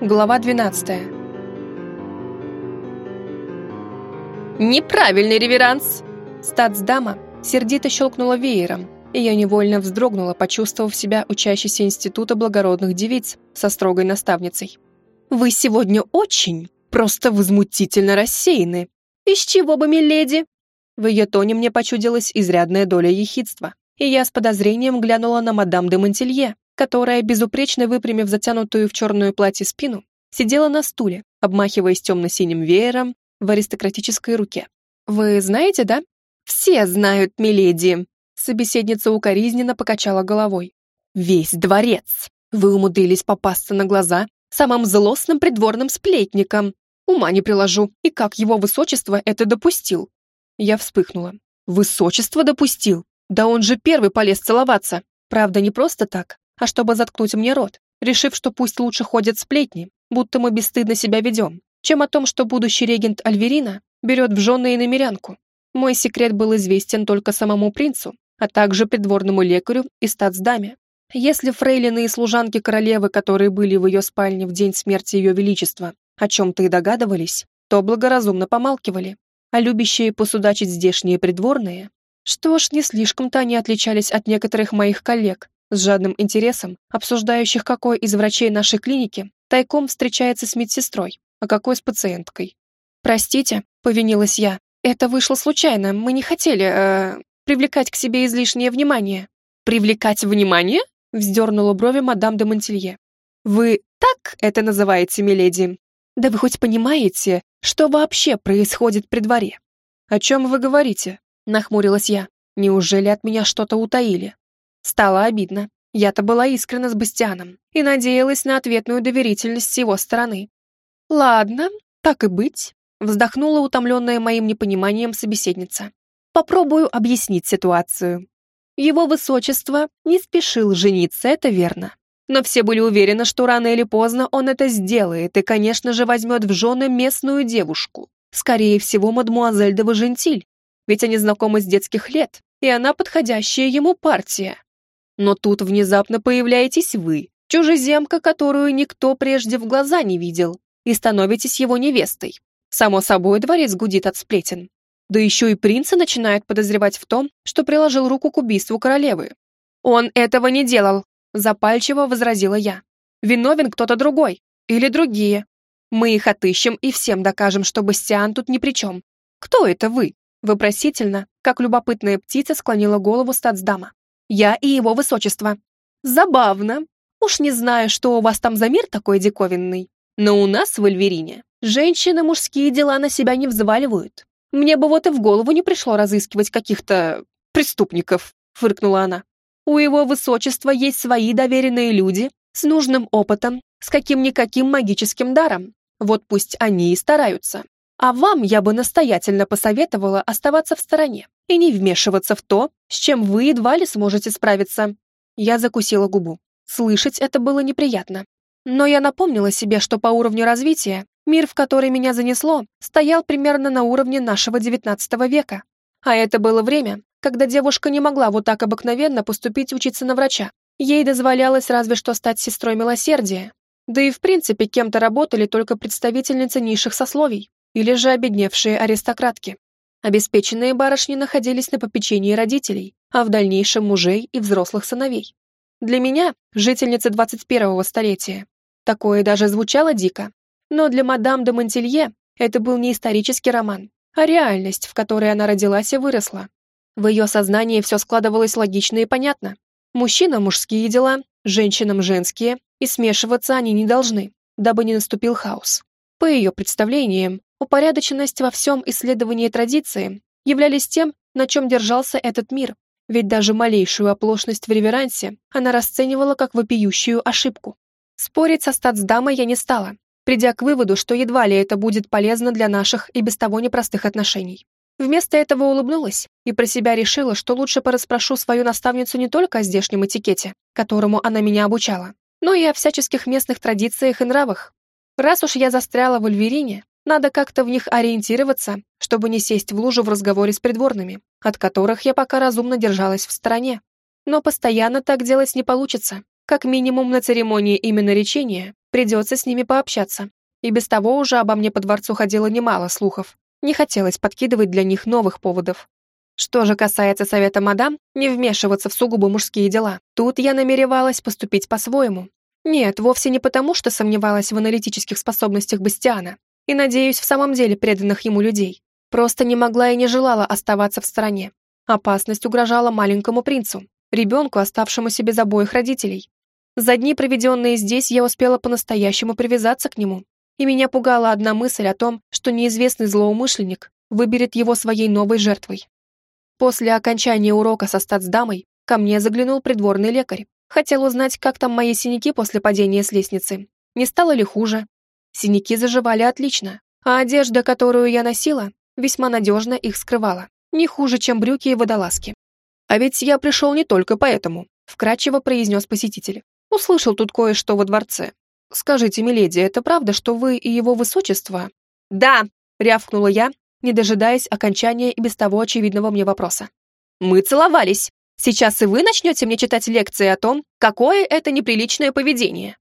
Глава 12. Неправильный реверанс. Статсдама сердито щелкнула веером, и я невольно вздрогнула, почувствовав себя учащейся института благородных девиц со строгой наставницей. Вы сегодня очень, просто возмутительно рассеяны. Из чего бы, миледи? В ее тоне мне почудилась изрядная доля ехидства, и я с подозрением глянула на мадам де Монтелье, которая, безупречно выпрямив затянутую в черное платье спину, сидела на стуле, обмахиваясь темно-синим веером в аристократической руке. «Вы знаете, да?» «Все знают, миледи!» Собеседница укоризненно покачала головой. «Весь дворец! Вы умудрились попасться на глаза самым злостным придворным сплетникам. Ума не приложу, и как его высочество это допустил?» Я вспыхнула. «Высочество допустил? Да он же первый полез целоваться. Правда, не просто так, а чтобы заткнуть мне рот, решив, что пусть лучше ходят сплетни, будто мы бесстыдно себя ведем, чем о том, что будущий регент Альверина берет в жены и намерянку. Мой секрет был известен только самому принцу, а также придворному лекарю и статсдаме. Если фрейлины и служанки королевы, которые были в ее спальне в день смерти ее величества, о чем-то и догадывались, то благоразумно помалкивали, а любящие посудачить здешние придворные, что ж, не слишком-то они отличались от некоторых моих коллег, с жадным интересом, обсуждающих, какой из врачей нашей клиники тайком встречается с медсестрой, а какой с пациенткой. «Простите», — повинилась я, — «это вышло случайно, мы не хотели, э, привлекать к себе излишнее внимание». «Привлекать внимание?» — вздернула брови мадам де Монтелье. «Вы так это называете, миледи? Да вы хоть понимаете, что вообще происходит при дворе?» «О чем вы говорите?» — нахмурилась я. «Неужели от меня что-то утаили?» Стало обидно. Я-то была искренна с Бастианом и надеялась на ответную доверительность с его стороны. «Ладно, так и быть», — вздохнула утомленная моим непониманием собеседница. «Попробую объяснить ситуацию. Его высочество не спешил жениться, это верно. Но все были уверены, что рано или поздно он это сделает и, конечно же, возьмет в жены местную девушку. Скорее всего, мадмуазель де Важентиль, ведь они знакомы с детских лет, и она подходящая ему партия. Но тут внезапно появляетесь вы, чужеземка, которую никто прежде в глаза не видел, и становитесь его невестой. Само собой, дворец гудит от сплетен. Да еще и принца начинают подозревать в том, что приложил руку к убийству королевы. «Он этого не делал», — запальчиво возразила я. «Виновен кто-то другой. Или другие. Мы их отыщем и всем докажем, что Бастиан тут ни при чем. Кто это вы?» Вопросительно, как любопытная птица склонила голову стацдама. Я и его высочество. Забавно. Уж не знаю, что у вас там за мир такой диковинный, но у нас в Эльверине женщины мужские дела на себя не взваливают. Мне бы вот и в голову не пришло разыскивать каких-то преступников, фыркнула она. У его высочества есть свои доверенные люди с нужным опытом, с каким-никаким магическим даром. Вот пусть они и стараются. А вам я бы настоятельно посоветовала оставаться в стороне и не вмешиваться в то, с чем вы едва ли сможете справиться. Я закусила губу. Слышать это было неприятно. Но я напомнила себе, что по уровню развития мир, в который меня занесло, стоял примерно на уровне нашего XIX века. А это было время, когда девушка не могла вот так обыкновенно поступить учиться на врача. Ей дозволялось разве что стать сестрой милосердия. Да и в принципе кем-то работали только представительницы низших сословий или же обедневшие аристократки. Обеспеченные барышни находились на попечении родителей, а в дальнейшем мужей и взрослых сыновей. Для меня, жительницы 21-го столетия, такое даже звучало дико. Но для мадам де Монтелье это был не исторический роман, а реальность, в которой она родилась и выросла. В ее сознании все складывалось логично и понятно. Мужчинам мужские дела, женщинам женские, и смешиваться они не должны, дабы не наступил хаос. По ее представлениям, упорядоченность во всем исследовании традиции являлись тем, на чем держался этот мир, ведь даже малейшую оплошность в реверансе она расценивала как вопиющую ошибку. Спорить со статсдамой я не стала, придя к выводу, что едва ли это будет полезно для наших и без того непростых отношений. Вместо этого улыбнулась и про себя решила, что лучше порасспрошу свою наставницу не только о здешнем этикете, которому она меня обучала, но и о всяческих местных традициях и нравах, Раз уж я застряла в Ульверине, надо как-то в них ориентироваться, чтобы не сесть в лужу в разговоре с придворными, от которых я пока разумно держалась в стороне. Но постоянно так делать не получится. Как минимум на церемонии именно речения Придется с ними пообщаться. И без того уже обо мне по дворцу ходило немало слухов. Не хотелось подкидывать для них новых поводов. Что же касается совета мадам, не вмешиваться в сугубо мужские дела. Тут я намеревалась поступить по-своему. Нет, вовсе не потому, что сомневалась в аналитических способностях Бастиана и, надеюсь, в самом деле преданных ему людей. Просто не могла и не желала оставаться в стороне. Опасность угрожала маленькому принцу, ребенку, оставшемуся без обоих родителей. За дни, проведенные здесь, я успела по-настоящему привязаться к нему, и меня пугала одна мысль о том, что неизвестный злоумышленник выберет его своей новой жертвой. После окончания урока со статсдамой ко мне заглянул придворный лекарь. Хотел узнать, как там мои синяки после падения с лестницы. Не стало ли хуже? Синяки заживали отлично, а одежда, которую я носила, весьма надежно их скрывала. Не хуже, чем брюки и водолазки. А ведь я пришел не только поэтому, вкратчиво произнес посетитель. Услышал тут кое-что во дворце. Скажите, миледи, это правда, что вы и его высочество? Да, рявкнула я, не дожидаясь окончания и без того очевидного мне вопроса. «Мы целовались. Сейчас и вы начнете мне читать лекции о том, какое это неприличное поведение».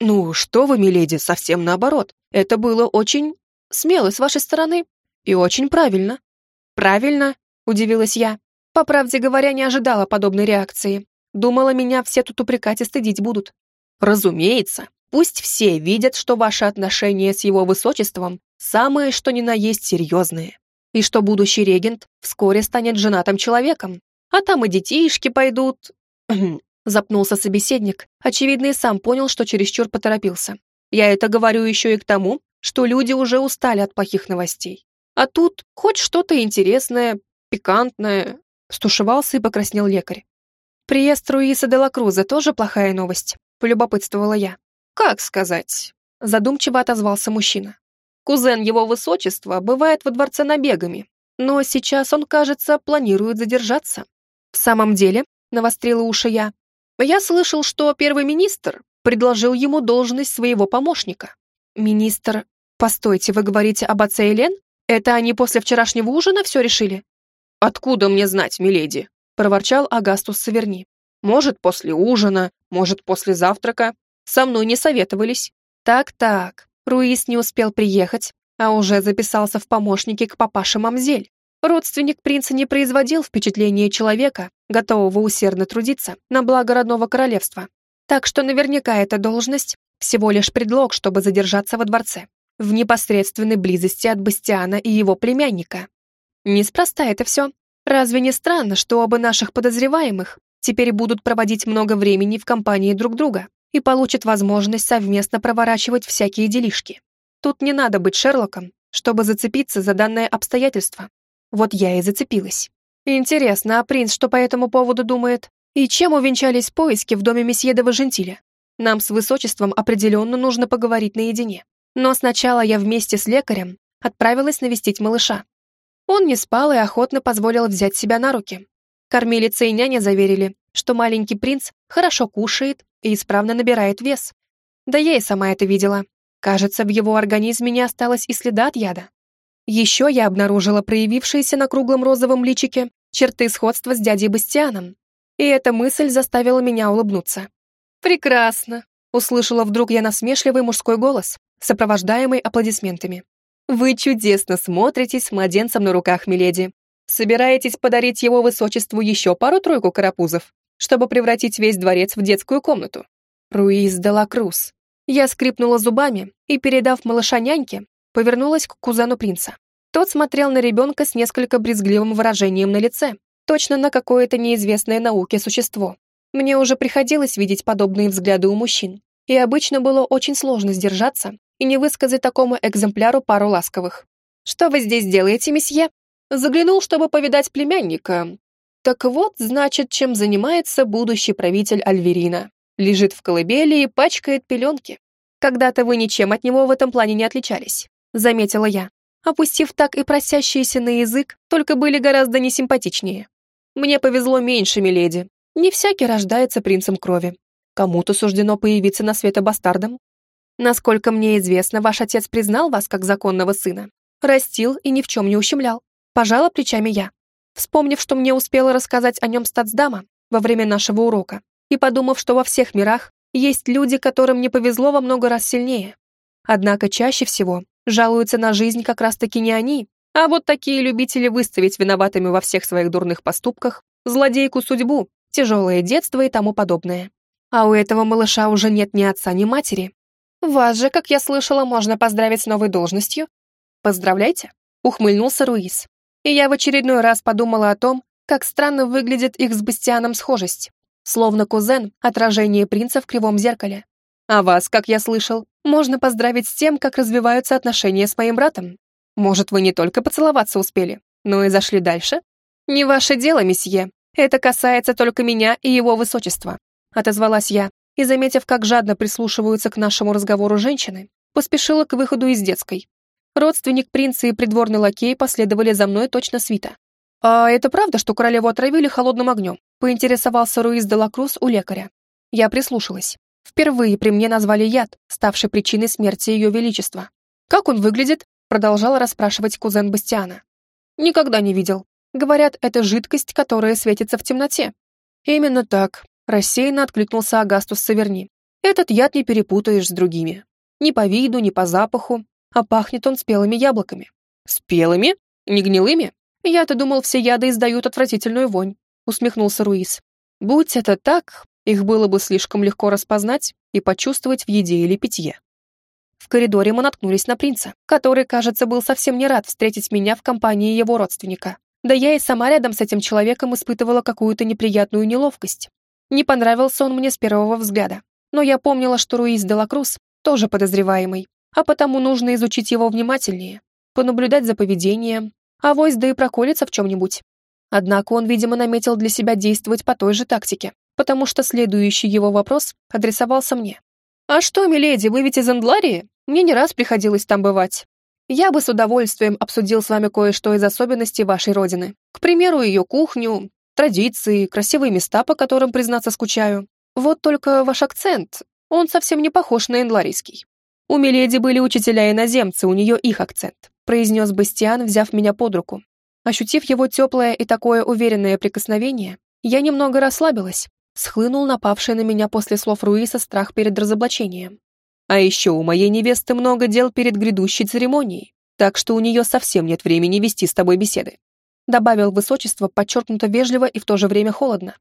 «Ну, что вы, миледи, совсем наоборот. Это было очень смело с вашей стороны и очень правильно». «Правильно?» — удивилась я. По правде говоря, не ожидала подобной реакции. Думала, меня все тут упрекать и стыдить будут. «Разумеется. Пусть все видят, что ваши отношения с его высочеством самые что ни на есть серьезные, и что будущий регент вскоре станет женатым человеком, а там и детишки пойдут. Запнулся собеседник, очевидно, и сам понял, что чересчур поторопился. Я это говорю еще и к тому, что люди уже устали от плохих новостей. А тут хоть что-то интересное, пикантное. Стушевался и покраснел лекарь. Приезд Руиса де ла Круза тоже плохая новость, полюбопытствовала я. Как сказать? Задумчиво отозвался мужчина. Кузен его высочества бывает во дворце набегами, но сейчас он, кажется, планирует задержаться. В самом деле, навострила уши я, я слышал, что первый министр предложил ему должность своего помощника. Министр... Постойте, вы говорите об отце Элен? Это они после вчерашнего ужина все решили? Откуда мне знать, миледи? Проворчал Агастус Саверни. Может, после ужина, может, после завтрака. Со мной не советовались. Так-так, Руис не успел приехать, а уже записался в помощники к папаше Мамзель. Родственник принца не производил впечатления человека, готового усердно трудиться на благо родного королевства. Так что наверняка эта должность всего лишь предлог, чтобы задержаться во дворце, в непосредственной близости от Бастиана и его племянника. Неспроста это все. Разве не странно, что оба наших подозреваемых теперь будут проводить много времени в компании друг друга? и получат возможность совместно проворачивать всякие делишки. Тут не надо быть Шерлоком, чтобы зацепиться за данное обстоятельство. Вот я и зацепилась. Интересно, а принц что по этому поводу думает? И чем увенчались поиски в доме месье де Важентиля? Нам с высочеством определенно нужно поговорить наедине. Но сначала я вместе с лекарем отправилась навестить малыша. Он не спал и охотно позволил взять себя на руки. Кормилица и няня заверили, что маленький принц хорошо кушает и исправно набирает вес. Да я и сама это видела. Кажется, в его организме не осталось и следа от яда. Еще я обнаружила проявившиеся на круглом розовом личике черты сходства с дядей Бастианом. И эта мысль заставила меня улыбнуться. «Прекрасно!» — услышала вдруг я насмешливый мужской голос, сопровождаемый аплодисментами. «Вы чудесно смотритесь с младенцем на руках, миледи. Собираетесь подарить его высочеству еще пару-тройку карапузов?» чтобы превратить весь дворец в детскую комнату. Руиз де ла Круз. Я скрипнула зубами и, передав малыша няньке, повернулась к кузену принца. Тот смотрел на ребенка с несколько брезгливым выражением на лице, точно на какое-то неизвестное науке существо. Мне уже приходилось видеть подобные взгляды у мужчин, и обычно было очень сложно сдержаться и не высказать такому экземпляру пару ласковых. «Что вы здесь делаете, месье?» Заглянул, чтобы повидать племянника, так вот, значит, чем занимается будущий правитель Альверина. Лежит в колыбели и пачкает пеленки. Когда-то вы ничем от него в этом плане не отличались, заметила я. Опустив так и просящиеся на язык, только были гораздо несимпатичнее. Мне повезло меньше, миледи. Не всякий рождается принцем крови. Кому-то суждено появиться на свет бастардом. Насколько мне известно, ваш отец признал вас как законного сына. Растил и ни в чем не ущемлял. Пожала плечами я вспомнив, что мне успела рассказать о нем стацдама во время нашего урока, и подумав, что во всех мирах Есть люди, которым не повезло во много раз сильнее. Однако чаще всего жалуются на жизнь как раз-таки не они, а вот такие любители выставить виноватыми во всех своих дурных поступках злодейку судьбу, тяжелое детство и тому подобное. А у этого малыша уже нет ни отца, ни матери. Вас же, как я слышала, можно поздравить с новой должностью. Поздравляйте, ухмыльнулся Руис. И я в очередной раз подумала о том, как странно выглядит их с Бастианом схожесть. Словно кузен, отражение принца в кривом зеркале. А вас, как я слышал, можно поздравить с тем, как развиваются отношения с моим братом. Может, вы не только поцеловаться успели, но и зашли дальше? Не ваше дело, месье. Это касается только меня и его высочества. Отозвалась я, и, заметив, как жадно прислушиваются к нашему разговору женщины, поспешила к выходу из детской. Родственник принца и придворный лакей последовали за мной точно свита. «А это правда, что королеву отравили холодным огнем?» — поинтересовался Руиз де Лакрус у лекаря. Я прислушалась. Впервые при мне назвали яд, ставший причиной смерти ее величества. «Как он выглядит?» — продолжал расспрашивать кузен Бастиана. «Никогда не видел. Говорят, это жидкость, которая светится в темноте». «Именно так», — рассеянно откликнулся Агастус Саверни. «Этот яд не перепутаешь с другими. Ни по виду, ни по запаху, а пахнет он спелыми яблоками». «Спелыми? Не гнилыми?» «Я-то думал, все яды издают отвратительную вонь», — усмехнулся Руис. «Будь это так, их было бы слишком легко распознать и почувствовать в еде или питье». В коридоре мы наткнулись на принца, который, кажется, был совсем не рад встретить меня в компании его родственника. Да я и сама рядом с этим человеком испытывала какую-то неприятную неловкость. Не понравился он мне с первого взгляда. Но я помнила, что Руис де Лакрус тоже подозреваемый, а потому нужно изучить его внимательнее, понаблюдать за поведением, авось да и проколется в чем-нибудь. Однако он, видимо, наметил для себя действовать по той же тактике, потому что следующий его вопрос адресовался мне. «А что, миледи, вы ведь из Эндларии? Мне не раз приходилось там бывать. Я бы с удовольствием обсудил с вами кое-что из особенностей вашей родины. К примеру, ее кухню, традиции, красивые места, по которым, признаться, скучаю. Вот только ваш акцент, он совсем не похож на эндларийский. У Миледи были учителя-иноземцы, у нее их акцент произнес Бастиан, взяв меня под руку. Ощутив его теплое и такое уверенное прикосновение, я немного расслабилась, схлынул напавший на меня после слов Руиса страх перед разоблачением. А еще у моей невесты много дел перед грядущей церемонией, так что у нее совсем нет времени вести с тобой беседы. Добавил высочество подчеркнуто вежливо и в то же время холодно.